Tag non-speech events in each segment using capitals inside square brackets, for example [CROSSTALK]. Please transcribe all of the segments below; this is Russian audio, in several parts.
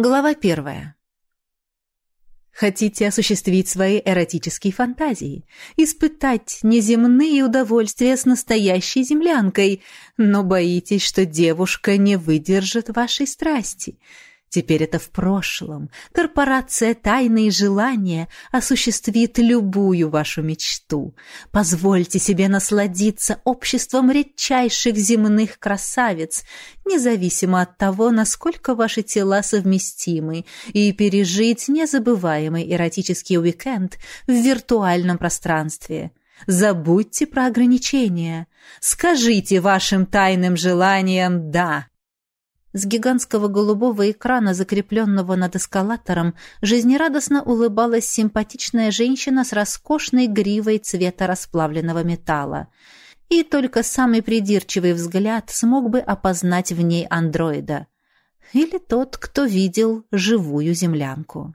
Глава первая. Хотите осуществить свои эротические фантазии, испытать неземные удовольствия с настоящей землянкой, но боитесь, что девушка не выдержит вашей страсти – Теперь это в прошлом. Корпорация «Тайные желания» осуществит любую вашу мечту. Позвольте себе насладиться обществом редчайших земных красавиц, независимо от того, насколько ваши тела совместимы, и пережить незабываемый эротический уикенд в виртуальном пространстве. Забудьте про ограничения. Скажите вашим тайным желаниям «да». С гигантского голубого экрана, закрепленного над эскалатором, жизнерадостно улыбалась симпатичная женщина с роскошной гривой цвета расплавленного металла. И только самый придирчивый взгляд смог бы опознать в ней андроида. Или тот, кто видел живую землянку.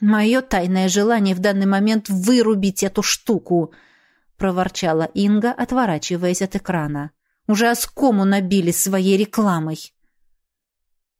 «Мое тайное желание в данный момент вырубить эту штуку!» — проворчала Инга, отворачиваясь от экрана. «Уже оскому набили своей рекламой!»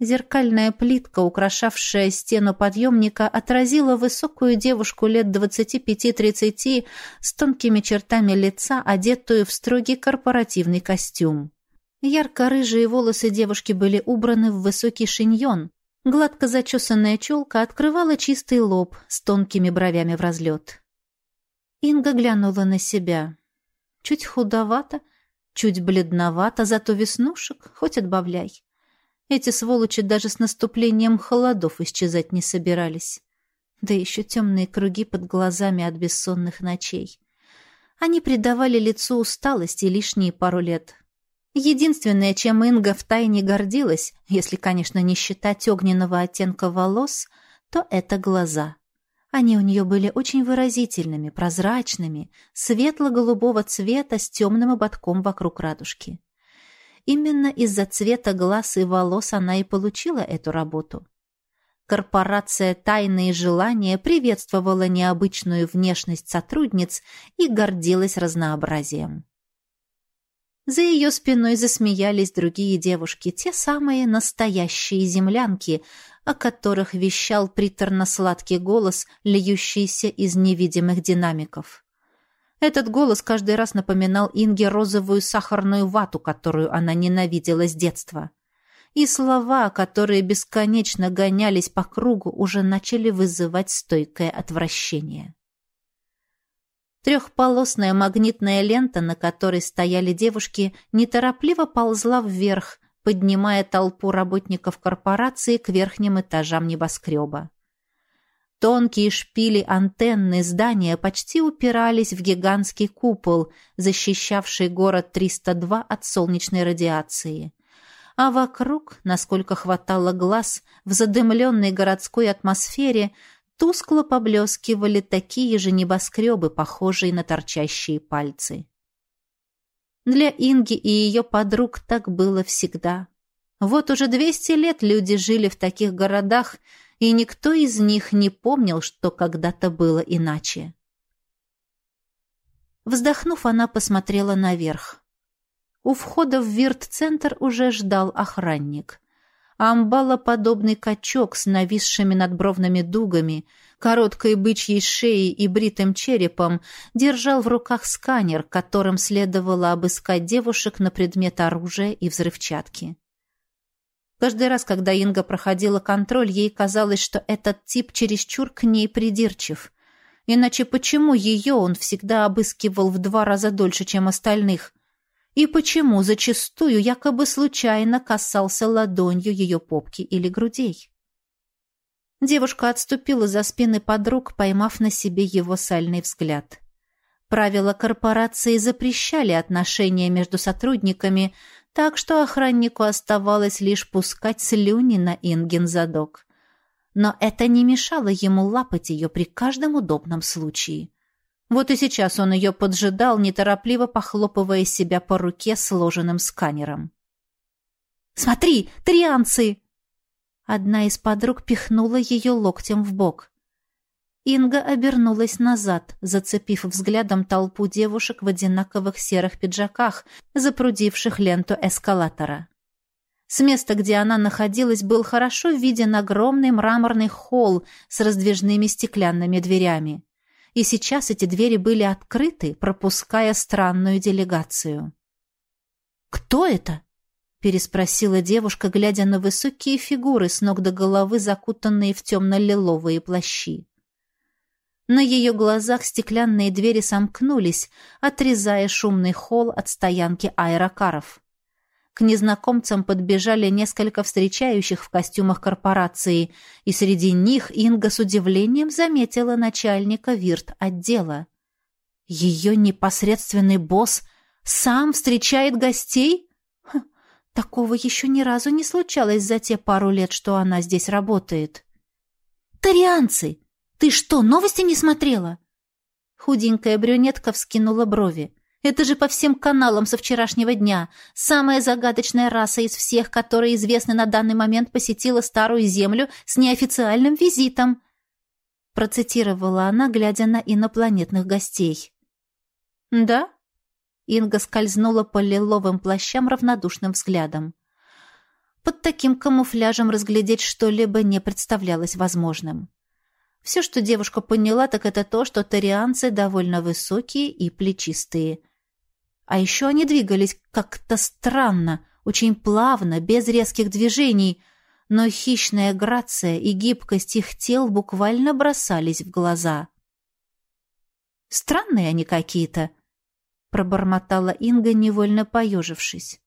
Зеркальная плитка, украшавшая стену подъемника, отразила высокую девушку лет двадцати пяти-тридцати с тонкими чертами лица, одетую в строгий корпоративный костюм. Ярко-рыжие волосы девушки были убраны в высокий шиньон. Гладко зачесанная челка открывала чистый лоб с тонкими бровями в разлет. Инга глянула на себя. Чуть худовато, чуть бледновато, зато веснушек хоть отбавляй. Эти сволочи даже с наступлением холодов исчезать не собирались. Да еще темные круги под глазами от бессонных ночей. Они придавали лицу усталость и лишние пару лет. Единственное, чем Инга втайне гордилась, если, конечно, не считать огненного оттенка волос, то это глаза. Они у нее были очень выразительными, прозрачными, светло-голубого цвета с темным ободком вокруг радужки. Именно из-за цвета глаз и волос она и получила эту работу. Корпорация «Тайные желания» приветствовала необычную внешность сотрудниц и гордилась разнообразием. За ее спиной засмеялись другие девушки, те самые настоящие землянки, о которых вещал приторно-сладкий голос, льющийся из невидимых динамиков. Этот голос каждый раз напоминал Инге розовую сахарную вату, которую она ненавидела с детства. И слова, которые бесконечно гонялись по кругу, уже начали вызывать стойкое отвращение. Трехполосная магнитная лента, на которой стояли девушки, неторопливо ползла вверх, поднимая толпу работников корпорации к верхним этажам небоскреба. Тонкие шпили антенны здания почти упирались в гигантский купол, защищавший город 302 от солнечной радиации. А вокруг, насколько хватало глаз, в задымленной городской атмосфере тускло поблескивали такие же небоскребы, похожие на торчащие пальцы. Для Инги и ее подруг так было всегда. Вот уже 200 лет люди жили в таких городах, и никто из них не помнил, что когда-то было иначе. Вздохнув, она посмотрела наверх. У входа в Вирт-центр уже ждал охранник. Амбалоподобный качок с нависшими надбровными дугами, короткой бычьей шеей и бритым черепом держал в руках сканер, которым следовало обыскать девушек на предмет оружия и взрывчатки. Каждый раз, когда Инга проходила контроль, ей казалось, что этот тип чересчур к ней придирчив. Иначе почему ее он всегда обыскивал в два раза дольше, чем остальных? И почему зачастую якобы случайно касался ладонью ее попки или грудей? Девушка отступила за спины подруг, поймав на себе его сальный взгляд. Правила корпорации запрещали отношения между сотрудниками, так что охраннику оставалось лишь пускать слюни на Ингин задок. Но это не мешало ему лапать ее при каждом удобном случае. Вот и сейчас он ее поджидал, неторопливо похлопывая себя по руке сложенным сканером. «Смотри, трианцы!» Одна из подруг пихнула ее локтем в бок. Инга обернулась назад, зацепив взглядом толпу девушек в одинаковых серых пиджаках, запрудивших ленту эскалатора. С места, где она находилась, был хорошо виден огромный мраморный холл с раздвижными стеклянными дверями. И сейчас эти двери были открыты, пропуская странную делегацию. «Кто это?» — переспросила девушка, глядя на высокие фигуры с ног до головы, закутанные в темно-лиловые плащи. На ее глазах стеклянные двери сомкнулись, отрезая шумный холл от стоянки аэрокаров. К незнакомцам подбежали несколько встречающих в костюмах корпорации, и среди них Инга с удивлением заметила начальника вирт-отдела. Ее непосредственный босс сам встречает гостей? Такого еще ни разу не случалось за те пару лет, что она здесь работает. «Тарианцы! Ты что, новости не смотрела?» Худенькая брюнетка вскинула брови. Это же по всем каналам со вчерашнего дня. Самая загадочная раса из всех, которая известна на данный момент, посетила Старую Землю с неофициальным визитом. Процитировала она, глядя на инопланетных гостей. «Да?» Инга скользнула по лиловым плащам равнодушным взглядом. Под таким камуфляжем разглядеть что-либо не представлялось возможным. Все, что девушка поняла, так это то, что тарианцы довольно высокие и плечистые. А еще они двигались как-то странно, очень плавно, без резких движений, но хищная грация и гибкость их тел буквально бросались в глаза. «Странные они какие-то», — пробормотала Инга, невольно поежившись.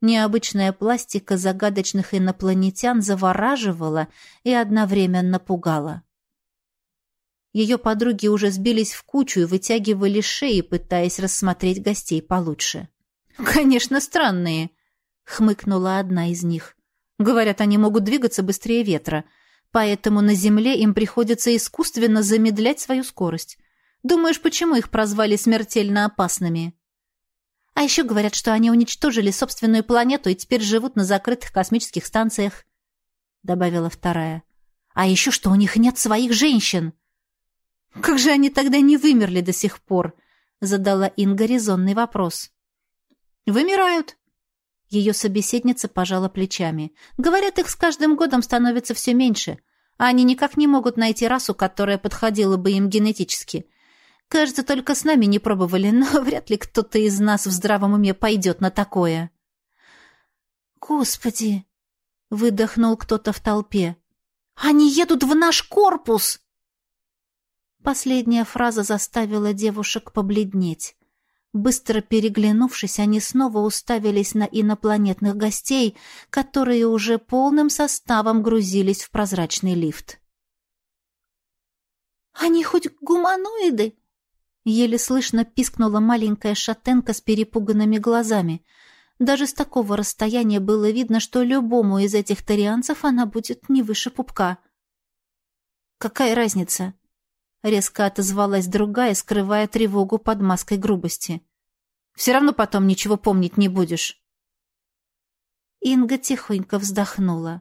Необычная пластика загадочных инопланетян завораживала и одновременно пугала. Ее подруги уже сбились в кучу и вытягивали шеи, пытаясь рассмотреть гостей получше. «Конечно, странные», — хмыкнула одна из них. «Говорят, они могут двигаться быстрее ветра, поэтому на Земле им приходится искусственно замедлять свою скорость. Думаешь, почему их прозвали смертельно опасными?» «А еще говорят, что они уничтожили собственную планету и теперь живут на закрытых космических станциях», — добавила вторая. «А еще что у них нет своих женщин!» «Как же они тогда не вымерли до сих пор?» — задала Инга резонный вопрос. «Вымирают». Ее собеседница пожала плечами. «Говорят, их с каждым годом становится все меньше, а они никак не могут найти расу, которая подходила бы им генетически. Кажется, только с нами не пробовали, но [LAUGHS] вряд ли кто-то из нас в здравом уме пойдет на такое». «Господи!» — выдохнул кто-то в толпе. «Они едут в наш корпус!» Последняя фраза заставила девушек побледнеть. Быстро переглянувшись, они снова уставились на инопланетных гостей, которые уже полным составом грузились в прозрачный лифт. «Они хоть гуманоиды?» Еле слышно пискнула маленькая шатенка с перепуганными глазами. Даже с такого расстояния было видно, что любому из этих тарианцев она будет не выше пупка. «Какая разница?» Резко отозвалась другая, скрывая тревогу под маской грубости. «Все равно потом ничего помнить не будешь». Инга тихонько вздохнула.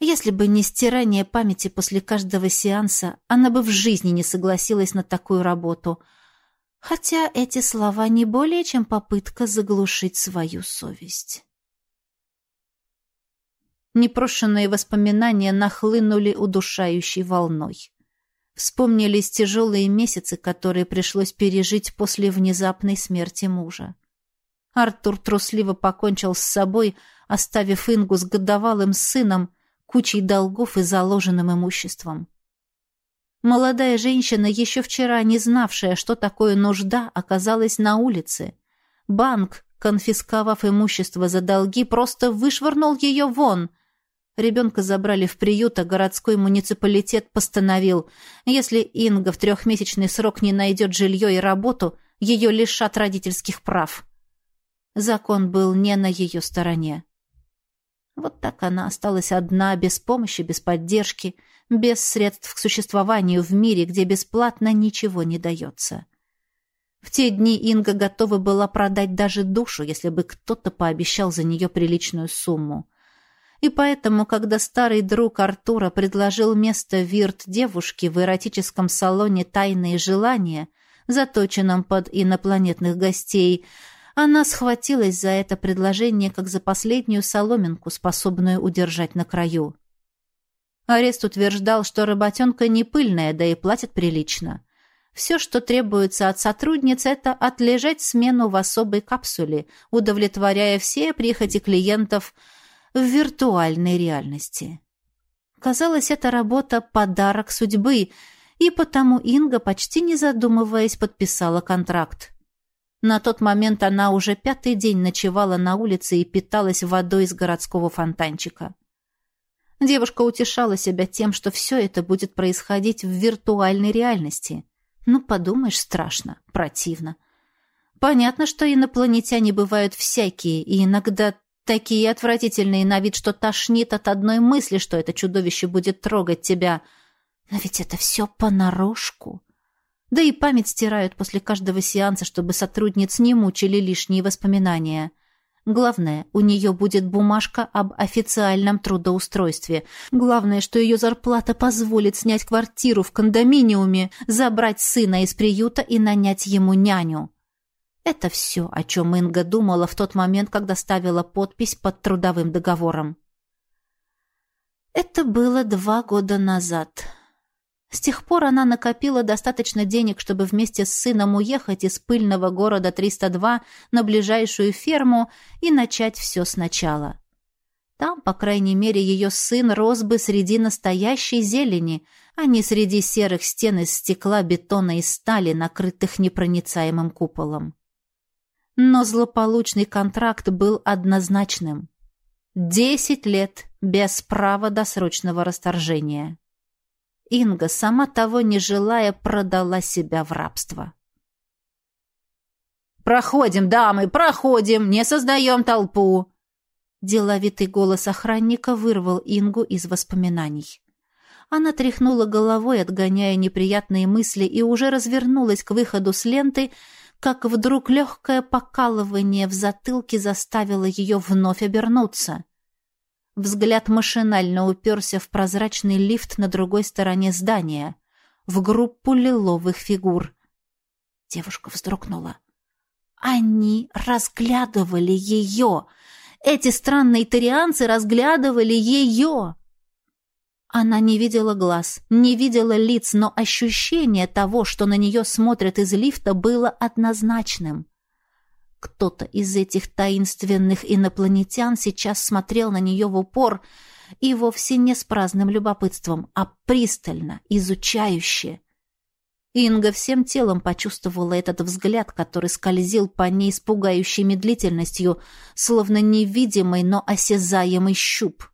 Если бы не стирание памяти после каждого сеанса, она бы в жизни не согласилась на такую работу. Хотя эти слова не более чем попытка заглушить свою совесть. Непрошенные воспоминания нахлынули удушающей волной. Вспомнились тяжелые месяцы, которые пришлось пережить после внезапной смерти мужа. Артур трусливо покончил с собой, оставив Ингу с годовалым сыном, кучей долгов и заложенным имуществом. Молодая женщина, еще вчера не знавшая, что такое нужда, оказалась на улице. Банк, конфисковав имущество за долги, просто вышвырнул ее вон — Ребенка забрали в приют, а городской муниципалитет постановил, если Инга в трехмесячный срок не найдет жилье и работу, ее лишат родительских прав. Закон был не на ее стороне. Вот так она осталась одна, без помощи, без поддержки, без средств к существованию в мире, где бесплатно ничего не дается. В те дни Инга готова была продать даже душу, если бы кто-то пообещал за нее приличную сумму. И поэтому, когда старый друг Артура предложил место вирт девушки в эротическом салоне «Тайные желания», заточенном под инопланетных гостей, Она схватилась за это предложение как за последнюю соломинку, способную удержать на краю. Арест утверждал, что работенка не пыльная, да и платит прилично. Все, что требуется от сотрудниц, это отлежать смену в особой капсуле, удовлетворяя все прихоти клиентов в виртуальной реальности. Казалось, эта работа — подарок судьбы, и потому Инга, почти не задумываясь, подписала контракт. На тот момент она уже пятый день ночевала на улице и питалась водой из городского фонтанчика. Девушка утешала себя тем, что все это будет происходить в виртуальной реальности. Ну, подумаешь, страшно, противно. Понятно, что инопланетяне бывают всякие, и иногда такие отвратительные на вид, что тошнит от одной мысли, что это чудовище будет трогать тебя. Но ведь это все понарошку. Да и память стирают после каждого сеанса, чтобы сотрудниц не мучили лишние воспоминания. Главное, у нее будет бумажка об официальном трудоустройстве. Главное, что ее зарплата позволит снять квартиру в кондоминиуме, забрать сына из приюта и нанять ему няню. Это все, о чем Инга думала в тот момент, когда ставила подпись под трудовым договором. Это было два года назад. С тех пор она накопила достаточно денег, чтобы вместе с сыном уехать из пыльного города 302 на ближайшую ферму и начать все сначала. Там, по крайней мере, ее сын рос бы среди настоящей зелени, а не среди серых стен из стекла, бетона и стали, накрытых непроницаемым куполом. Но злополучный контракт был однозначным. Десять лет без права досрочного расторжения. Инга, сама того не желая, продала себя в рабство. «Проходим, дамы, проходим, не создаем толпу!» Деловитый голос охранника вырвал Ингу из воспоминаний. Она тряхнула головой, отгоняя неприятные мысли, и уже развернулась к выходу с ленты, как вдруг легкое покалывание в затылке заставило ее вновь обернуться. Взгляд машинально уперся в прозрачный лифт на другой стороне здания, в группу лиловых фигур. Девушка вздрогнула. Они разглядывали ее! Эти странные тарианцы разглядывали ее! Она не видела глаз, не видела лиц, но ощущение того, что на нее смотрят из лифта, было однозначным. Кто-то из этих таинственных инопланетян сейчас смотрел на нее в упор и вовсе не с праздным любопытством, а пристально, изучающе. Инга всем телом почувствовала этот взгляд, который скользил по ней с пугающей медлительностью, словно невидимый, но осязаемый щуп.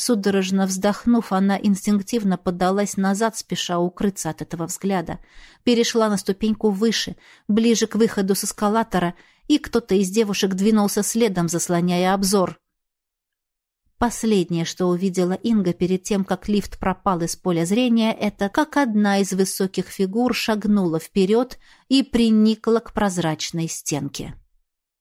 Судорожно вздохнув, она инстинктивно подалась назад, спеша укрыться от этого взгляда. Перешла на ступеньку выше, ближе к выходу с эскалатора, и кто-то из девушек двинулся следом, заслоняя обзор. Последнее, что увидела Инга перед тем, как лифт пропал из поля зрения, это как одна из высоких фигур шагнула вперед и приникла к прозрачной стенке.